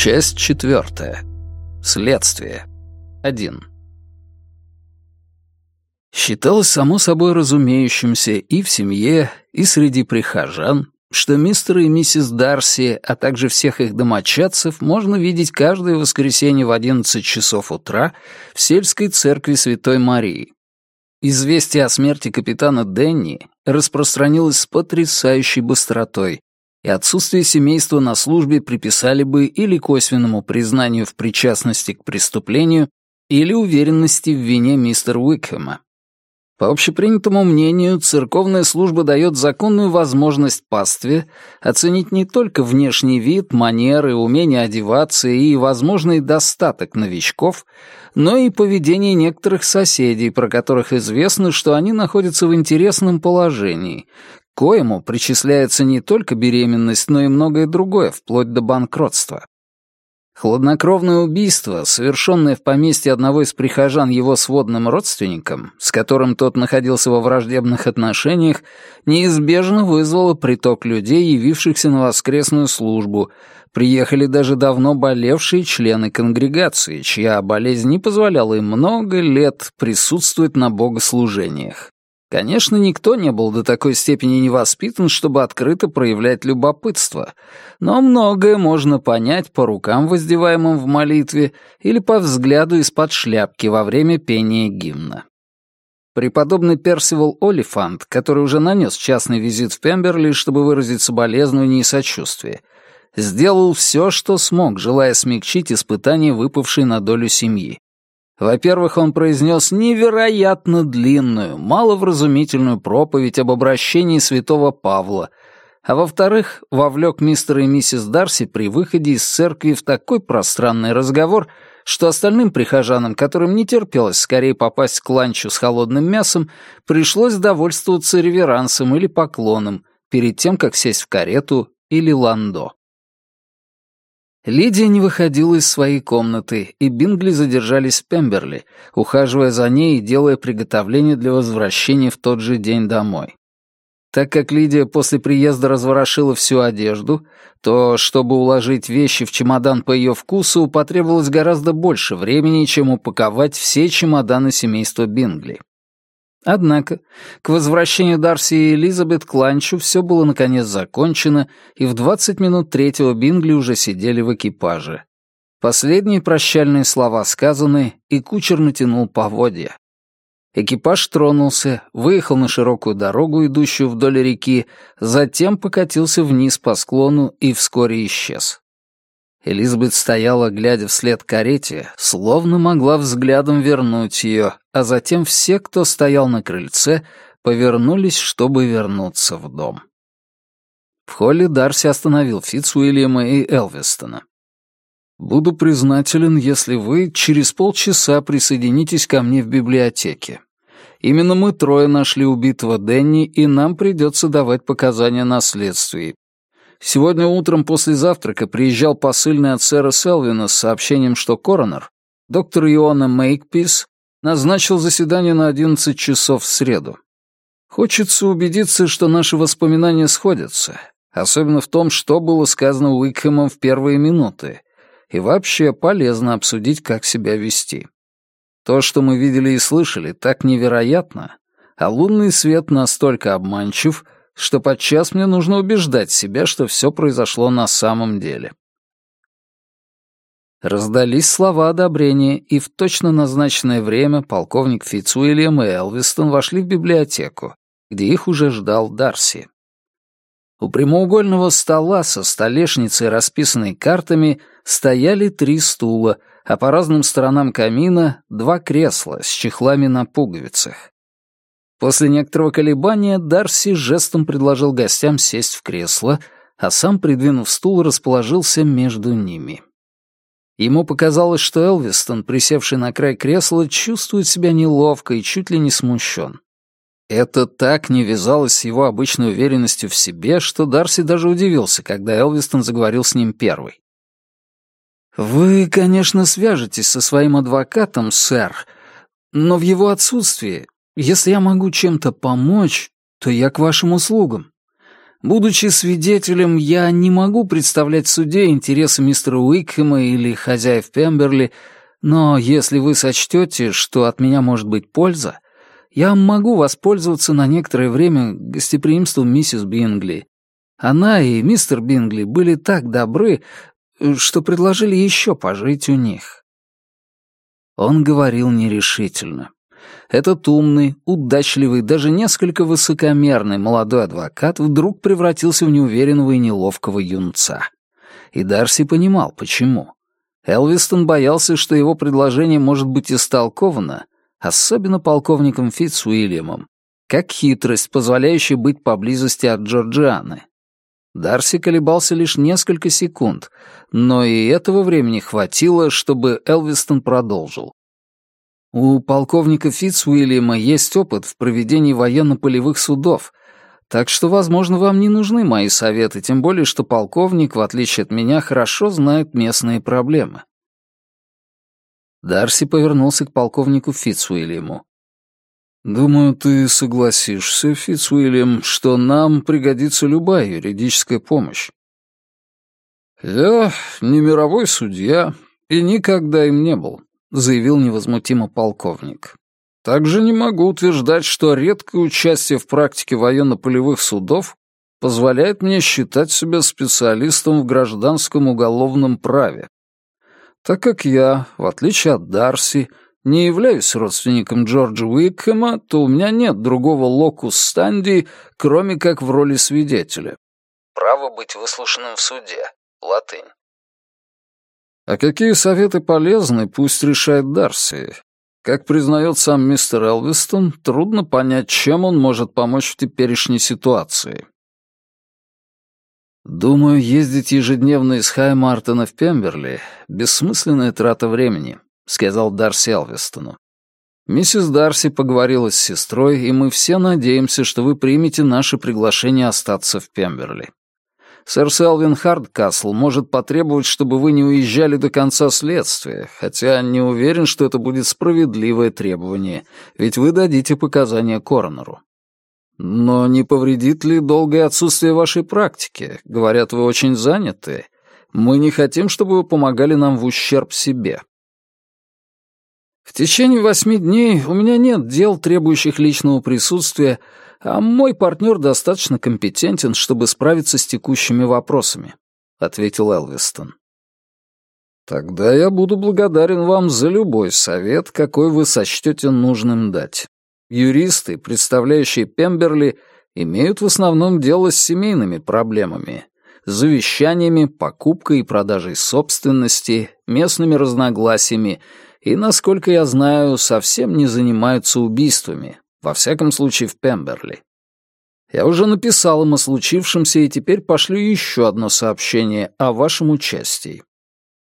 Часть четвертая. Следствие. Один Считалось само собой разумеющимся и в семье, и среди прихожан, что мистер и миссис Дарси, а также всех их домочадцев можно видеть каждое воскресенье в 11 часов утра в сельской церкви Святой Марии. Известие о смерти капитана Денни распространилось с потрясающей быстротой, и отсутствие семейства на службе приписали бы или косвенному признанию в причастности к преступлению, или уверенности в вине мистера Уикхэма. По общепринятому мнению, церковная служба дает законную возможность пастве оценить не только внешний вид, манеры, умение одеваться и возможный достаток новичков, но и поведение некоторых соседей, про которых известно, что они находятся в интересном положении, коему причисляется не только беременность, но и многое другое, вплоть до банкротства. Хладнокровное убийство, совершенное в поместье одного из прихожан его сводным родственником, с которым тот находился во враждебных отношениях, неизбежно вызвало приток людей, явившихся на воскресную службу. Приехали даже давно болевшие члены конгрегации, чья болезнь не позволяла им много лет присутствовать на богослужениях. Конечно, никто не был до такой степени невоспитан, чтобы открыто проявлять любопытство, но многое можно понять по рукам, воздеваемым в молитве, или по взгляду из-под шляпки во время пения гимна. Преподобный Персивал Олифант, который уже нанес частный визит в Пемберли, чтобы выразить соболезнование и сочувствие, сделал все, что смог, желая смягчить испытания, выпавшие на долю семьи. Во-первых, он произнес невероятно длинную, маловразумительную проповедь об обращении святого Павла, а во-вторых, вовлек мистера и миссис Дарси при выходе из церкви в такой пространный разговор, что остальным прихожанам, которым не терпелось скорее попасть к ланчу с холодным мясом, пришлось довольствоваться реверансом или поклоном перед тем, как сесть в карету или ландо. Лидия не выходила из своей комнаты, и Бингли задержались в Пемберли, ухаживая за ней и делая приготовления для возвращения в тот же день домой. Так как Лидия после приезда разворошила всю одежду, то, чтобы уложить вещи в чемодан по ее вкусу, потребовалось гораздо больше времени, чем упаковать все чемоданы семейства Бингли. Однако, к возвращению Дарси и Элизабет к ланчу все было наконец закончено, и в 20 минут третьего Бингли уже сидели в экипаже. Последние прощальные слова сказаны, и кучер натянул поводья. Экипаж тронулся, выехал на широкую дорогу, идущую вдоль реки, затем покатился вниз по склону и вскоре исчез. Элизабет стояла, глядя вслед карете, словно могла взглядом вернуть ее, а затем все, кто стоял на крыльце, повернулись, чтобы вернуться в дом. В холле Дарси остановил Фитц Уильяма и Элвистона. «Буду признателен, если вы через полчаса присоединитесь ко мне в библиотеке. Именно мы трое нашли убитого Денни, и нам придется давать показания на следствии, Сегодня утром после завтрака приезжал посыльный от сэра Селвина с сообщением, что коронер, доктор Иоанна Мейкпис, назначил заседание на 11 часов в среду. Хочется убедиться, что наши воспоминания сходятся, особенно в том, что было сказано Уикхэмом в первые минуты, и вообще полезно обсудить, как себя вести. То, что мы видели и слышали, так невероятно, а лунный свет настолько обманчив — что подчас мне нужно убеждать себя, что все произошло на самом деле. Раздались слова одобрения, и в точно назначенное время полковник Фицуильям и Элвистон вошли в библиотеку, где их уже ждал Дарси. У прямоугольного стола со столешницей, расписанной картами, стояли три стула, а по разным сторонам камина — два кресла с чехлами на пуговицах. После некоторого колебания Дарси жестом предложил гостям сесть в кресло, а сам, придвинув стул, расположился между ними. Ему показалось, что Элвистон, присевший на край кресла, чувствует себя неловко и чуть ли не смущен. Это так не вязалось с его обычной уверенностью в себе, что Дарси даже удивился, когда Элвистон заговорил с ним первый. «Вы, конечно, свяжетесь со своим адвокатом, сэр, но в его отсутствии если я могу чем-то помочь, то я к вашим услугам. Будучи свидетелем, я не могу представлять в суде интересы мистера Уикхэма или хозяев Пемберли, но если вы сочтете, что от меня может быть польза, я могу воспользоваться на некоторое время гостеприимством миссис Бингли. Она и мистер Бингли были так добры, что предложили еще пожить у них». Он говорил нерешительно этот умный, удачливый, даже несколько высокомерный молодой адвокат вдруг превратился в неуверенного и неловкого юнца. И Дарси понимал, почему. Элвистон боялся, что его предложение может быть истолковано, особенно полковником Фитцуильямом, как хитрость, позволяющая быть поблизости от Джорджианы. Дарси колебался лишь несколько секунд, но и этого времени хватило, чтобы Элвистон продолжил. У полковника Фитцуильяма есть опыт в проведении военно-полевых судов, так что, возможно, вам не нужны мои советы, тем более, что полковник, в отличие от меня, хорошо знает местные проблемы». Дарси повернулся к полковнику Фитцуильяму. «Думаю, ты согласишься, Фитцуильям, что нам пригодится любая юридическая помощь». «Я не мировой судья и никогда им не был», — заявил невозмутимо полковник. «Также не могу утверждать, что редкое участие в практике военно-полевых судов позволяет мне считать себя специалистом в гражданском уголовном праве. Так как я, в отличие от Дарси, не являюсь родственником Джорджа Уикхэма, то у меня нет другого локус стандии, кроме как в роли свидетеля. Право быть выслушанным в суде. Латынь. А какие советы полезны, пусть решает Дарси. Как признает сам мистер Элвистон, трудно понять, чем он может помочь в теперешней ситуации. Думаю, ездить ежедневно из Хаймартона в Пемберли — бессмысленная трата времени, — сказал Дарси Элвистону. Миссис Дарси поговорила с сестрой, и мы все надеемся, что вы примете наше приглашение остаться в Пемберли. Сэр Селвин Хардкасл может потребовать, чтобы вы не уезжали до конца следствия, хотя не уверен, что это будет справедливое требование, ведь вы дадите показания коронеру. Но не повредит ли долгое отсутствие вашей практики? Говорят, вы очень заняты. Мы не хотим, чтобы вы помогали нам в ущерб себе. В течение восьми дней у меня нет дел, требующих личного присутствия, а мой партнер достаточно компетентен, чтобы справиться с текущими вопросами», — ответил Элвистон. «Тогда я буду благодарен вам за любой совет, какой вы сочтете нужным дать. Юристы, представляющие Пемберли, имеют в основном дело с семейными проблемами, завещаниями, покупкой и продажей собственности, местными разногласиями — и, насколько я знаю, совсем не занимаются убийствами, во всяком случае в Пемберли. Я уже написал им о случившемся и теперь пошлю еще одно сообщение о вашем участии.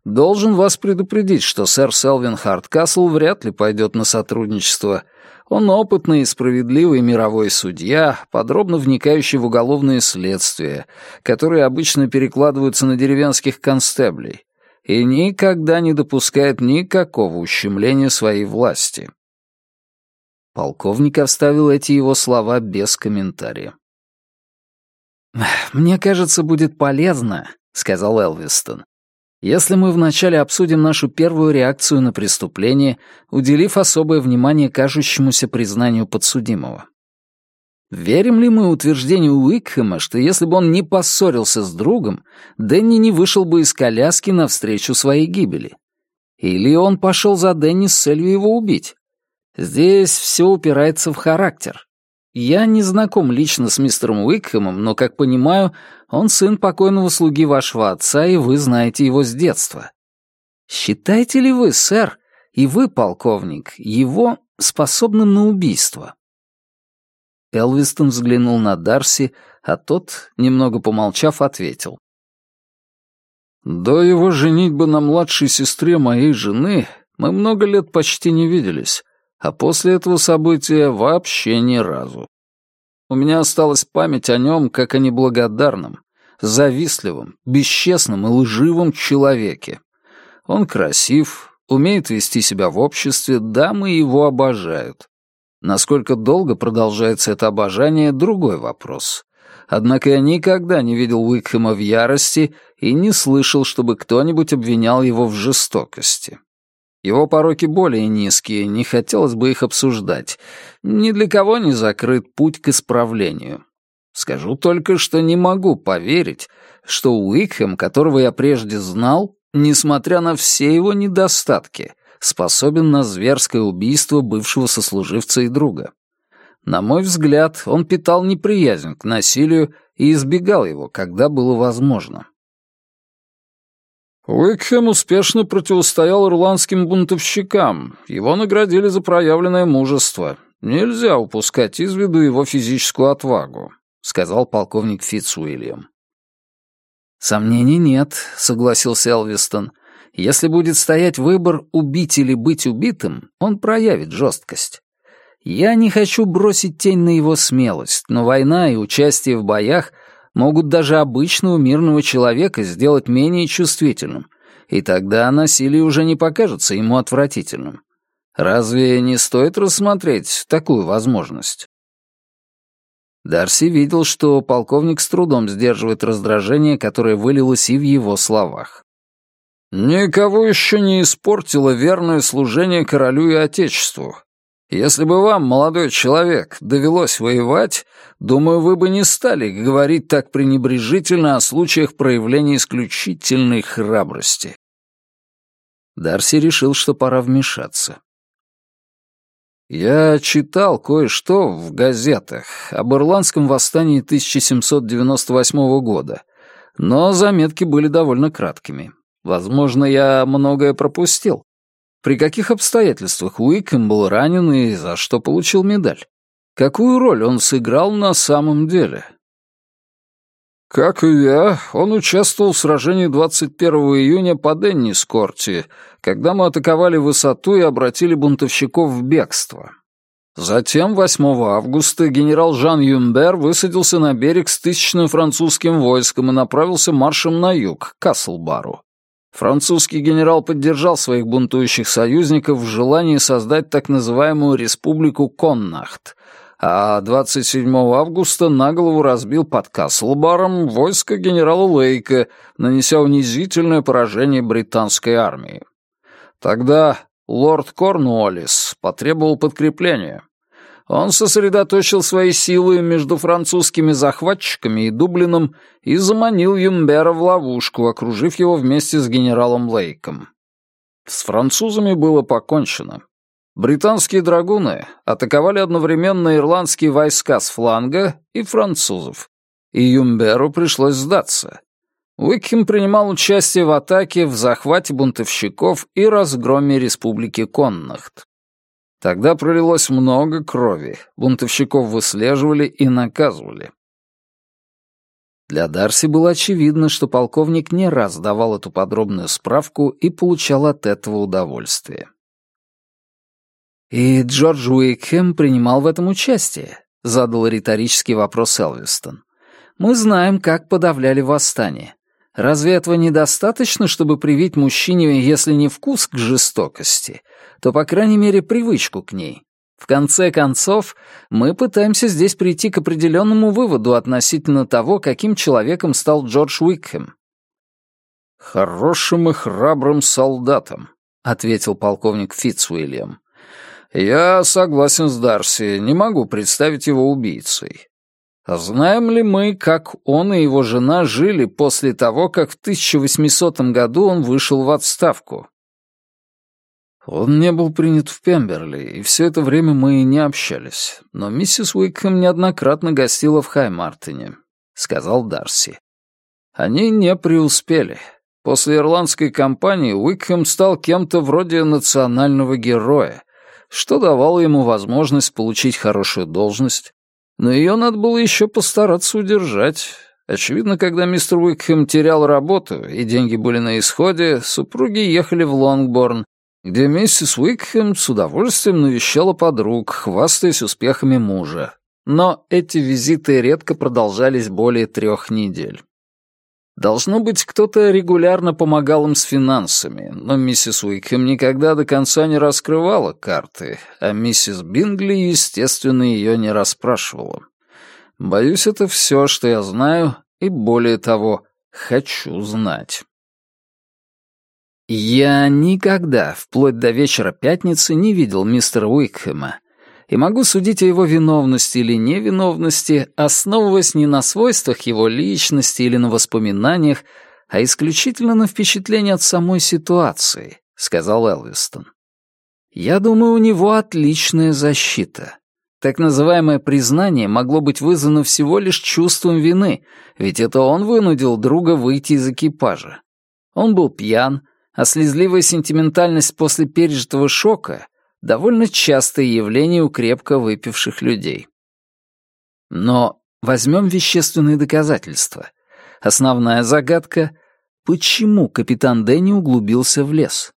Должен вас предупредить, что сэр Селвин Харткасл вряд ли пойдет на сотрудничество. Он опытный и справедливый мировой судья, подробно вникающий в уголовные следствия, которые обычно перекладываются на деревенских констеблей и никогда не допускает никакого ущемления своей власти». Полковник оставил эти его слова без комментария. «Мне кажется, будет полезно», — сказал Элвистон, «если мы вначале обсудим нашу первую реакцию на преступление, уделив особое внимание кажущемуся признанию подсудимого. Верим ли мы утверждению Уикхэма, что если бы он не поссорился с другом, Дэнни не вышел бы из коляски навстречу своей гибели? Или он пошел за Дэнни с целью его убить? Здесь все упирается в характер. Я не знаком лично с мистером Уикхэмом, но, как понимаю, он сын покойного слуги вашего отца, и вы знаете его с детства. Считаете ли вы, сэр, и вы, полковник, его способным на убийство?» Элвистон взглянул на Дарси, а тот, немного помолчав, ответил. «До его женитьбы на младшей сестре моей жены мы много лет почти не виделись, а после этого события вообще ни разу. У меня осталась память о нем как о неблагодарном, завистливом, бесчестном и лживом человеке. Он красив, умеет вести себя в обществе, дамы его обожают. Насколько долго продолжается это обожание — другой вопрос. Однако я никогда не видел Уикхэма в ярости и не слышал, чтобы кто-нибудь обвинял его в жестокости. Его пороки более низкие, не хотелось бы их обсуждать. Ни для кого не закрыт путь к исправлению. Скажу только, что не могу поверить, что Уикхэм, которого я прежде знал, несмотря на все его недостатки, способен на зверское убийство бывшего сослуживца и друга. На мой взгляд, он питал неприязнь к насилию и избегал его, когда было возможно. Уикхем успешно противостоял ирландским бунтовщикам. Его наградили за проявленное мужество. Нельзя упускать из виду его физическую отвагу, сказал полковник Фитцуильям. Сомнений нет, согласился Элвистон. Если будет стоять выбор убить или быть убитым, он проявит жесткость. Я не хочу бросить тень на его смелость, но война и участие в боях могут даже обычного мирного человека сделать менее чувствительным, и тогда насилие уже не покажется ему отвратительным. Разве не стоит рассмотреть такую возможность? Дарси видел, что полковник с трудом сдерживает раздражение, которое вылилось и в его словах. Никого еще не испортило верное служение королю и отечеству. Если бы вам, молодой человек, довелось воевать, думаю, вы бы не стали говорить так пренебрежительно о случаях проявления исключительной храбрости. Дарси решил, что пора вмешаться. Я читал кое-что в газетах об ирландском восстании 1798 года, но заметки были довольно краткими. Возможно, я многое пропустил. При каких обстоятельствах Уиком был ранен и за что получил медаль? Какую роль он сыграл на самом деле? Как и я, он участвовал в сражении 21 июня под Эннискорти, когда мы атаковали высоту и обратили бунтовщиков в бегство. Затем, 8 августа, генерал Жан Юмбер высадился на берег с тысячным французским войском и направился маршем на юг, к Каслбару. Французский генерал поддержал своих бунтующих союзников в желании создать так называемую республику Коннахт, а 27 августа на голову разбил под Каслбаром войско генерала Лейка, нанеся унизительное поражение британской армии. Тогда лорд Корнуоллис потребовал подкрепления, он сосредоточил свои силы между французскими захватчиками и Дублином и заманил Юмбера в ловушку, окружив его вместе с генералом Лейком. С французами было покончено. Британские драгуны атаковали одновременно ирландские войска с фланга и французов, и Юмберу пришлось сдаться. Уикхем принимал участие в атаке, в захвате бунтовщиков и разгроме республики Коннахт. Тогда пролилось много крови, бунтовщиков выслеживали и наказывали. Для Дарси было очевидно, что полковник не раз давал эту подробную справку и получал от этого удовольствие. «И Джордж Уикхэм принимал в этом участие», — задал риторический вопрос Элвистон. «Мы знаем, как подавляли восстание. Разве этого недостаточно, чтобы привить мужчине, если не вкус к жестокости, то, по крайней мере, привычку к ней. В конце концов, мы пытаемся здесь прийти к определенному выводу относительно того, каким человеком стал Джордж Уикхэм. «Хорошим и храбрым солдатом», — ответил полковник Фитцуильям. «Я согласен с Дарси, не могу представить его убийцей. Знаем ли мы, как он и его жена жили после того, как в 1800 году он вышел в отставку?» Он не был принят в Пемберли, и все это время мы и не общались. Но миссис Уикхэм неоднократно гостила в Хай Мартине, — сказал Дарси. «Они не преуспели. После ирландской кампании Уикхэм стал кем-то вроде национального героя, что давало ему возможность получить хорошую должность, но ее надо было еще постараться удержать». Очевидно, когда мистер Уикхэм терял работу и деньги были на исходе, супруги ехали в Лонгборн, где миссис Уикхэм с удовольствием навещала подруг, хвастаясь успехами мужа. Но эти визиты редко продолжались более трех недель. Должно быть, кто-то регулярно помогал им с финансами, но миссис Уикхэм никогда до конца не раскрывала карты, а миссис Бингли, естественно, ее не расспрашивала. Боюсь, это все, что я знаю, и более того, хочу знать. Я никогда, вплоть до вечера пятницы, не видел мистера Уикхэма и могу судить о его виновности или невиновности, основываясь не на свойствах его личности или на воспоминаниях, а исключительно на впечатлении от самой ситуации», — сказал Элвистон. «Я думаю, у него отличная защита. Так называемое признание могло быть вызвано всего лишь чувством вины, ведь это он вынудил друга выйти из экипажа. Он был пьян, а слезливая сентиментальность после пережитого шока — довольно частое явление у крепко выпивших людей. Но возьмем вещественные доказательства. Основная загадка — почему капитан Дэнни углубился в лес?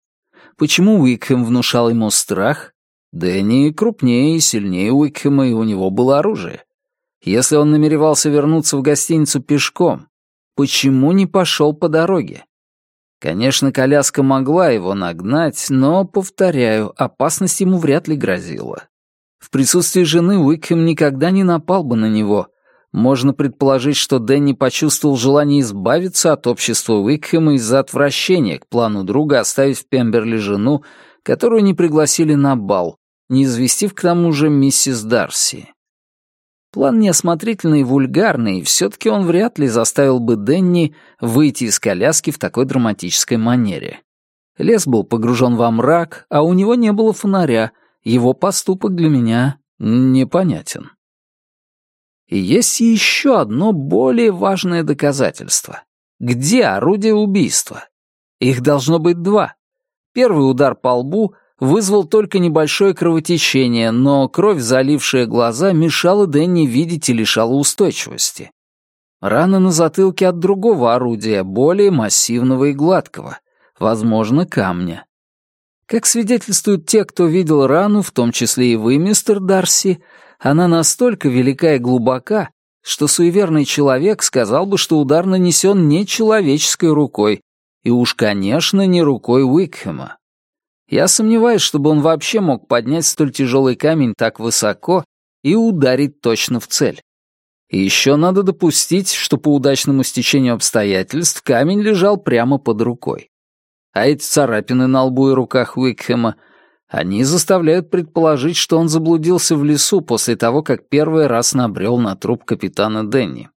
Почему Уикхэм внушал ему страх? Дэнни крупнее и сильнее Уикхэма, и у него было оружие. Если он намеревался вернуться в гостиницу пешком, почему не пошел по дороге? Конечно, коляска могла его нагнать, но, повторяю, опасность ему вряд ли грозила. В присутствии жены Уикхем никогда не напал бы на него. Можно предположить, что Дэнни почувствовал желание избавиться от общества Уикхема из-за отвращения к плану друга оставить в Пемберли жену, которую не пригласили на бал, не известив к тому же миссис Дарси. План неосмотрительный и вульгарный, и все-таки он вряд ли заставил бы Денни выйти из коляски в такой драматической манере. Лес был погружен во мрак, а у него не было фонаря, его поступок для меня непонятен. И есть еще одно более важное доказательство. Где орудие убийства? Их должно быть два. Первый удар по лбу вызвал только небольшое кровотечение, но кровь, залившая глаза, мешала Дэнни видеть и лишала устойчивости. Рана на затылке от другого орудия, более массивного и гладкого, возможно, камня. Как свидетельствуют те, кто видел рану, в том числе и вы, мистер Дарси, она настолько велика и глубока, что суеверный человек сказал бы, что удар нанесен не человеческой рукой, и уж, конечно, не рукой Уикхема. Я сомневаюсь, чтобы он вообще мог поднять столь тяжелый камень так высоко и ударить точно в цель. И еще надо допустить, что по удачному стечению обстоятельств камень лежал прямо под рукой. А эти царапины на лбу и руках Уикхема, они заставляют предположить, что он заблудился в лесу после того, как первый раз набрел на труп капитана Денни.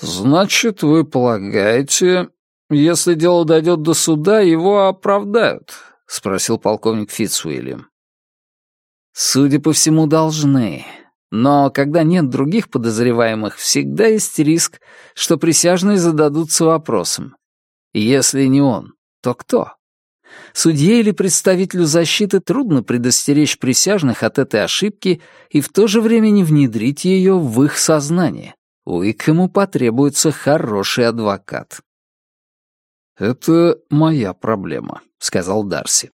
«Значит, вы полагаете, если дело дойдет до суда, его оправдают?» — спросил полковник Фитцуильям. «Судя по всему, должны. Но когда нет других подозреваемых, всегда есть риск, что присяжные зададутся вопросом. Если не он, то кто?» Судье или представителю защиты трудно предостеречь присяжных от этой ошибки и в то же время не внедрить ее в их сознание. Уикхэму потребуется хороший адвокат. «Это моя проблема», — сказал Дарси.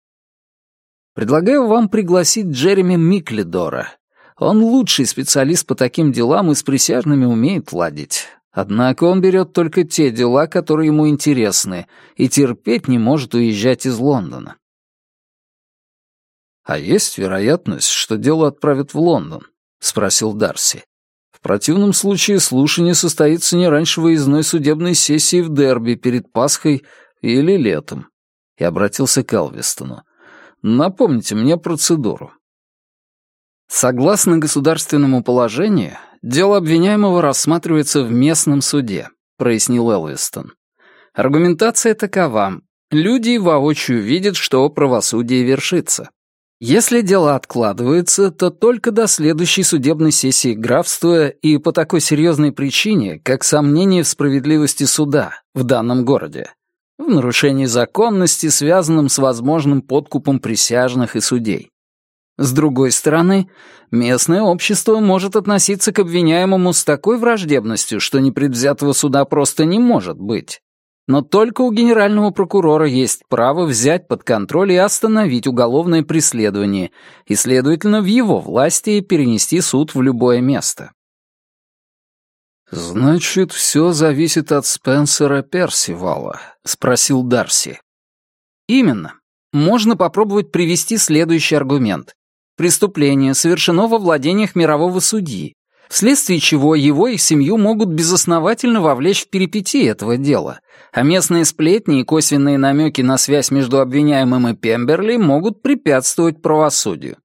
«Предлагаю вам пригласить Джереми Миклидора. Он лучший специалист по таким делам и с присяжными умеет ладить. Однако он берет только те дела, которые ему интересны, и терпеть не может уезжать из Лондона». «А есть вероятность, что дело отправят в Лондон?» — спросил Дарси противном случае слушание состоится не раньше выездной судебной сессии в Дерби перед Пасхой или летом. И обратился к Алвестону. Напомните мне процедуру. Согласно государственному положению, дело обвиняемого рассматривается в местном суде, прояснил Элвистон. Аргументация такова. Люди воочию видят, что правосудие вершится. Если дело откладывается, то только до следующей судебной сессии графства и по такой серьезной причине, как сомнение в справедливости суда в данном городе, в нарушении законности, связанном с возможным подкупом присяжных и судей. С другой стороны, местное общество может относиться к обвиняемому с такой враждебностью, что непредвзятого суда просто не может быть. Но только у генерального прокурора есть право взять под контроль и остановить уголовное преследование, и, следовательно, в его власти перенести суд в любое место. «Значит, все зависит от Спенсера Персивала?» — спросил Дарси. «Именно. Можно попробовать привести следующий аргумент. Преступление совершено во владениях мирового судьи, вследствие чего его и семью могут безосновательно вовлечь в перипетии этого дела, а местные сплетни и косвенные намеки на связь между обвиняемым и Пемберли могут препятствовать правосудию.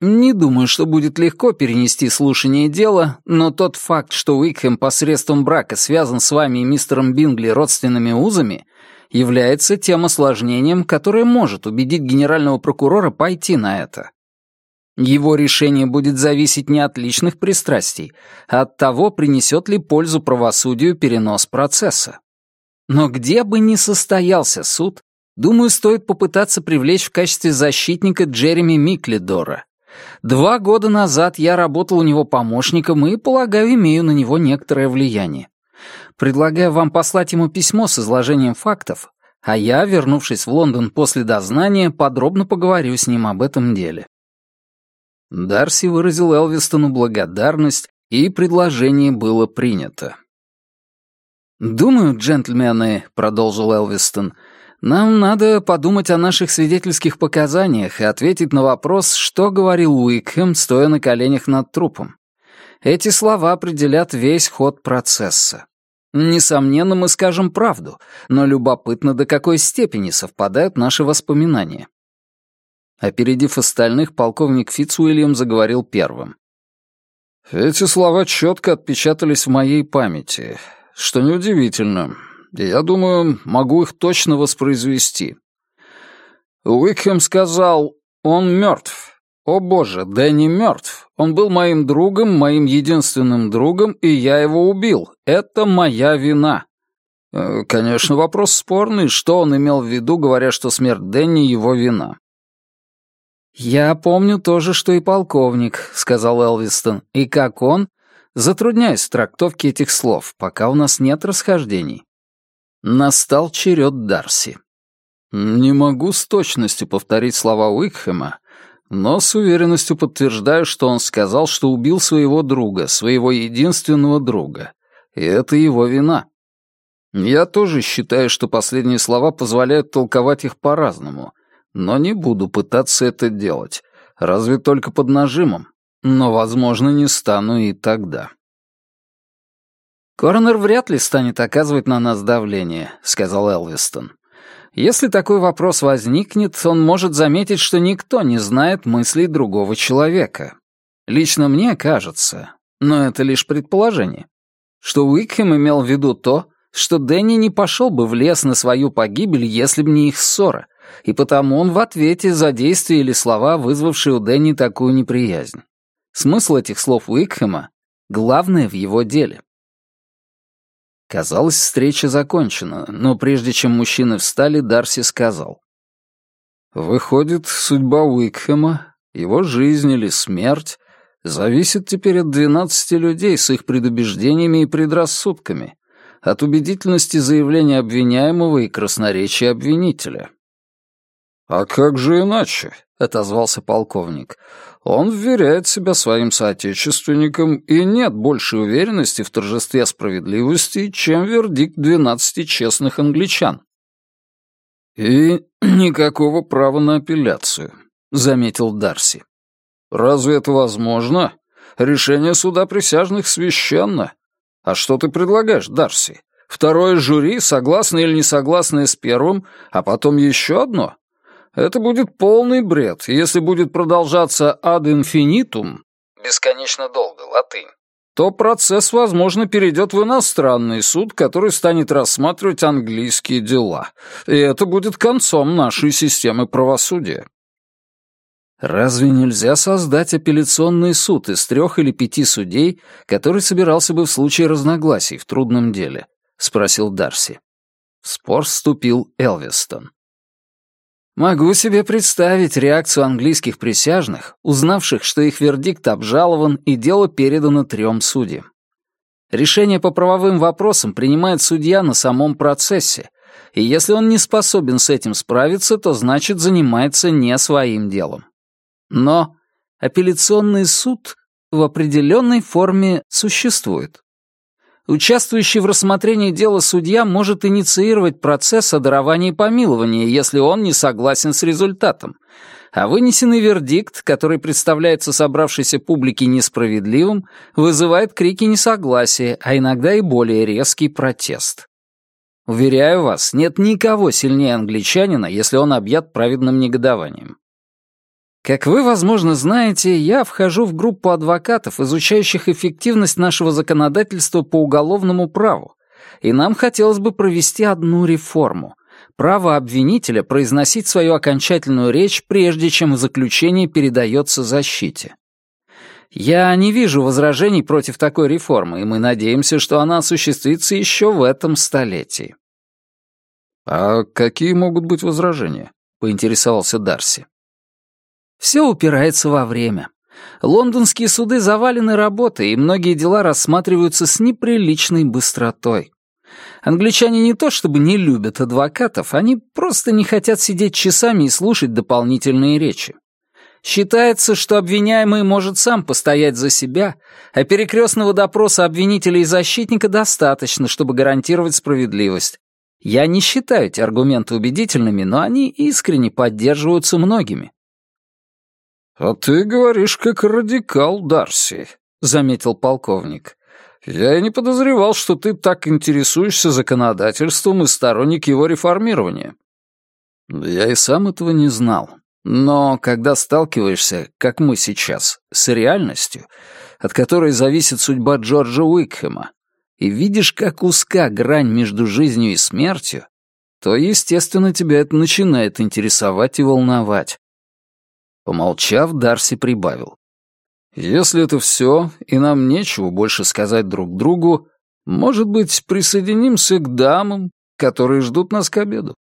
Не думаю, что будет легко перенести слушание дела, но тот факт, что Уикхэм посредством брака связан с вами и мистером Бингли родственными узами, является тем осложнением, которое может убедить генерального прокурора пойти на это. Его решение будет зависеть не от личных пристрастий, а от того, принесет ли пользу правосудию перенос процесса. Но где бы ни состоялся суд, думаю, стоит попытаться привлечь в качестве защитника Джереми Миклидора. Два года назад я работал у него помощником и, полагаю, имею на него некоторое влияние. Предлагаю вам послать ему письмо с изложением фактов, а я, вернувшись в Лондон после дознания, подробно поговорю с ним об этом деле. Дарси выразил Элвистону благодарность, и предложение было принято. «Думаю, джентльмены», — продолжил Элвистон, — «нам надо подумать о наших свидетельских показаниях и ответить на вопрос, что говорил Уикхэм, стоя на коленях над трупом. Эти слова определят весь ход процесса. Несомненно, мы скажем правду, но любопытно, до какой степени совпадают наши воспоминания. Опередив остальных, полковник Фицуильям заговорил первым. «Эти слова четко отпечатались в моей памяти, что неудивительно. Я думаю, могу их точно воспроизвести. Уикхем сказал, он мертв. О боже, Дэнни мертв. Он был моим другом, моим единственным другом, и я его убил. Это моя вина. «Э, конечно, вопрос спорный, что он имел в виду, говоря, что смерть Дэнни его вина. «Я помню то же, что и полковник», — сказал Элвистон. «И как он?» «Затрудняюсь в трактовке этих слов, пока у нас нет расхождений». Настал черед Дарси. «Не могу с точностью повторить слова Уикхэма, но с уверенностью подтверждаю, что он сказал, что убил своего друга, своего единственного друга. И это его вина. Я тоже считаю, что последние слова позволяют толковать их по-разному, но не буду пытаться это делать, разве только под нажимом, но, возможно, не стану и тогда». «Коронер вряд ли станет оказывать на нас давление», — сказал Элвистон. «Если такой вопрос возникнет, он может заметить, что никто не знает мыслей другого человека. Лично мне кажется, но это лишь предположение, что Уикхем имел в виду то, что Дэнни не пошел бы в лес на свою погибель, если бы не их ссора, и потому он в ответе за действия или слова, вызвавшие у Дэнни такую неприязнь. Смысл этих слов Уикхэма — главное в его деле. Казалось, встреча закончена, но прежде чем мужчины встали, Дарси сказал. «Выходит, судьба Уикхэма, его жизнь или смерть, зависит теперь от двенадцати людей с их предубеждениями и предрассудками, от убедительности заявления обвиняемого и красноречия обвинителя». «А как же иначе?» — отозвался полковник. «Он вверяет себя своим соотечественникам, и нет большей уверенности в торжестве справедливости, чем вердикт двенадцати честных англичан». «И никакого права на апелляцию», — заметил Дарси. «Разве это возможно? Решение суда присяжных священно. А что ты предлагаешь, Дарси? Второе жюри, согласное или не согласное с первым, а потом еще одно?» Это будет полный бред, если будет продолжаться ад инфинитум, бесконечно долго, латынь, то процесс, возможно, перейдет в иностранный суд, который станет рассматривать английские дела. И это будет концом нашей системы правосудия. Разве нельзя создать апелляционный суд из трех или пяти судей, который собирался бы в случае разногласий в трудном деле? — спросил Дарси. В спор вступил Элвистон. Могу себе представить реакцию английских присяжных, узнавших, что их вердикт обжалован и дело передано трем судьям. Решение по правовым вопросам принимает судья на самом процессе, и если он не способен с этим справиться, то значит занимается не своим делом. Но апелляционный суд в определенной форме существует. Участвующий в рассмотрении дела судья может инициировать процесс о даровании помилования, если он не согласен с результатом. А вынесенный вердикт, который представляется собравшейся публике несправедливым, вызывает крики несогласия, а иногда и более резкий протест. Уверяю вас, нет никого сильнее англичанина, если он объят праведным негодованием. Как вы, возможно, знаете, я вхожу в группу адвокатов, изучающих эффективность нашего законодательства по уголовному праву, и нам хотелось бы провести одну реформу — право обвинителя произносить свою окончательную речь, прежде чем заключение передается защите. Я не вижу возражений против такой реформы, и мы надеемся, что она осуществится еще в этом столетии. «А какие могут быть возражения?» — поинтересовался Дарси. Все упирается во время. Лондонские суды завалены работой, и многие дела рассматриваются с неприличной быстротой. Англичане не то чтобы не любят адвокатов, они просто не хотят сидеть часами и слушать дополнительные речи. Считается, что обвиняемый может сам постоять за себя, а перекрестного допроса обвинителя и защитника достаточно, чтобы гарантировать справедливость. Я не считаю эти аргументы убедительными, но они искренне поддерживаются многими. «А ты говоришь, как радикал, Дарси», — заметил полковник. «Я и не подозревал, что ты так интересуешься законодательством и сторонник его реформирования». «Я и сам этого не знал», но когда сталкиваешься, как мы сейчас, с реальностью, от которой зависит судьба Джорджа Уикхема, и видишь, как узка грань между жизнью и смертью, то, естественно, тебя это начинает интересовать и волновать. Помолчав, Дарси прибавил. «Если это все, и нам нечего больше сказать друг другу, может быть, присоединимся к дамам, которые ждут нас к обеду?»